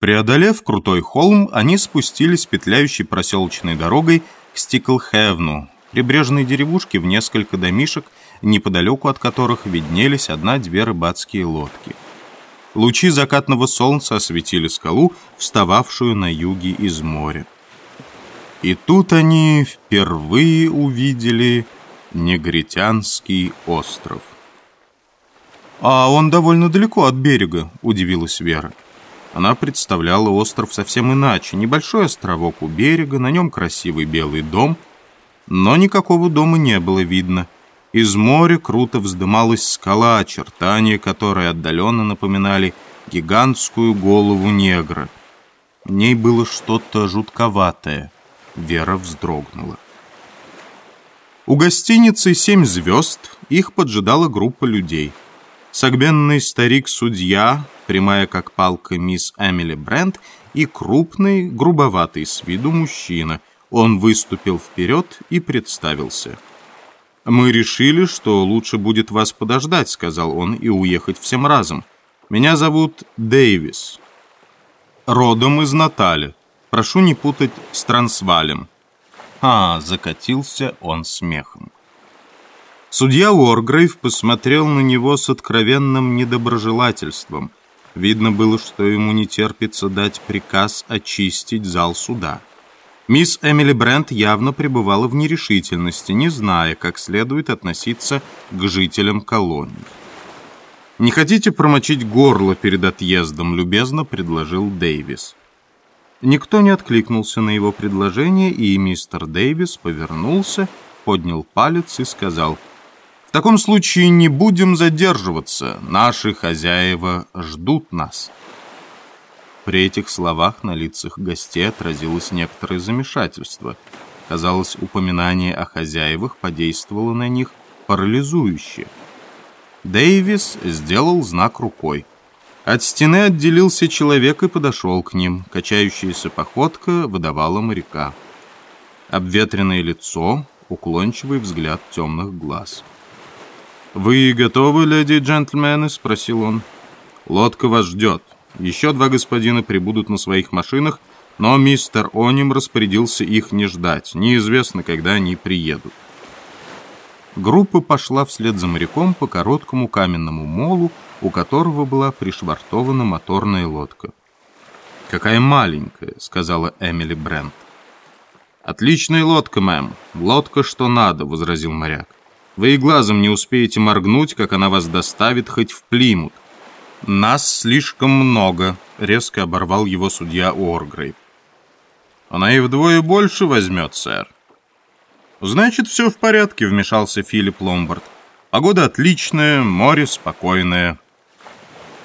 Преодолев крутой холм, они спустились петляющей проселочной дорогой к Стиклхевну, прибрежной деревушке в несколько домишек, неподалеку от которых виднелись одна-две рыбацкие лодки. Лучи закатного солнца осветили скалу, встававшую на юге из моря. И тут они впервые увидели Негритянский остров. «А он довольно далеко от берега», — удивилась Вера. Она представляла остров совсем иначе. Небольшой островок у берега, на нем красивый белый дом. Но никакого дома не было видно. Из моря круто вздымалась скала, очертания которой отдаленно напоминали гигантскую голову негра. В ней было что-то жутковатое. Вера вздрогнула. У гостиницы «Семь звезд» их поджидала группа людей. Согбенный старик-судья, прямая как палка мисс Эмили Брент и крупный, грубоватый с виду мужчина. Он выступил вперед и представился. «Мы решили, что лучше будет вас подождать», — сказал он, — «и уехать всем разом. Меня зовут Дэвис. Родом из Натали. Прошу не путать с Трансвалем». «А!» — закатился он смехом. Судья Уоргрейв посмотрел на него с откровенным недоброжелательством. Видно было, что ему не терпится дать приказ очистить зал суда. Мисс Эмили Брент явно пребывала в нерешительности, не зная, как следует относиться к жителям колонии. «Не хотите промочить горло перед отъездом?» – любезно предложил Дэвис. Никто не откликнулся на его предложение, и мистер Дэвис повернулся, поднял палец и сказал – таком случае не будем задерживаться. Наши хозяева ждут нас. При этих словах на лицах гостей отразилось некоторое замешательство. Казалось, упоминание о хозяевах подействовало на них парализующе. Дэвис сделал знак рукой. От стены отделился человек и подошел к ним. Качающаяся походка выдавала моряка. Обветренное лицо, уклончивый взгляд темных глаз — «Вы готовы, леди и джентльмены?» — спросил он. «Лодка вас ждет. Еще два господина прибудут на своих машинах, но мистер Оним распорядился их не ждать. Неизвестно, когда они приедут». Группа пошла вслед за моряком по короткому каменному молу, у которого была пришвартована моторная лодка. «Какая маленькая», — сказала Эмили Брент. «Отличная лодка, мэм. Лодка, что надо», — возразил моряк. Вы и глазом не успеете моргнуть, как она вас доставит хоть в Плимут. Нас слишком много, резко оборвал его судья Уоргрейв. Она и вдвое больше возьмет, сэр. Значит, все в порядке, вмешался Филипп Ломбард. Погода отличная, море спокойное.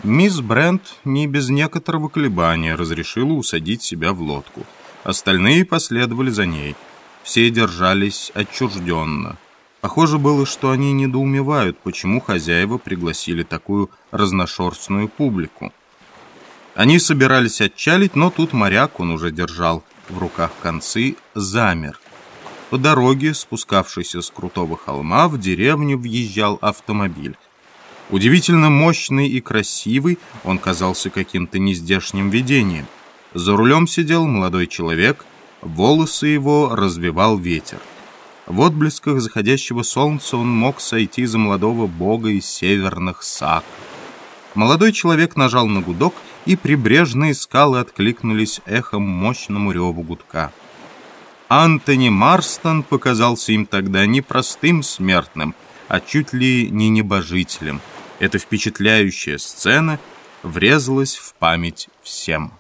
Мисс Брент не без некоторого колебания разрешила усадить себя в лодку. Остальные последовали за ней. Все держались отчужденно. Похоже было, что они недоумевают, почему хозяева пригласили такую разношерстную публику. Они собирались отчалить, но тут моряк, он уже держал в руках концы, замер. По дороге, спускавшейся с крутого холма, в деревню въезжал автомобиль. Удивительно мощный и красивый, он казался каким-то нездешним видением. За рулем сидел молодой человек, волосы его развивал ветер. В отблесках заходящего солнца он мог сойти за молодого бога из северных сак. Молодой человек нажал на гудок, и прибрежные скалы откликнулись эхом мощному реву гудка. Антони Марстон показался им тогда не простым смертным, а чуть ли не небожителем. Эта впечатляющая сцена врезалась в память всем.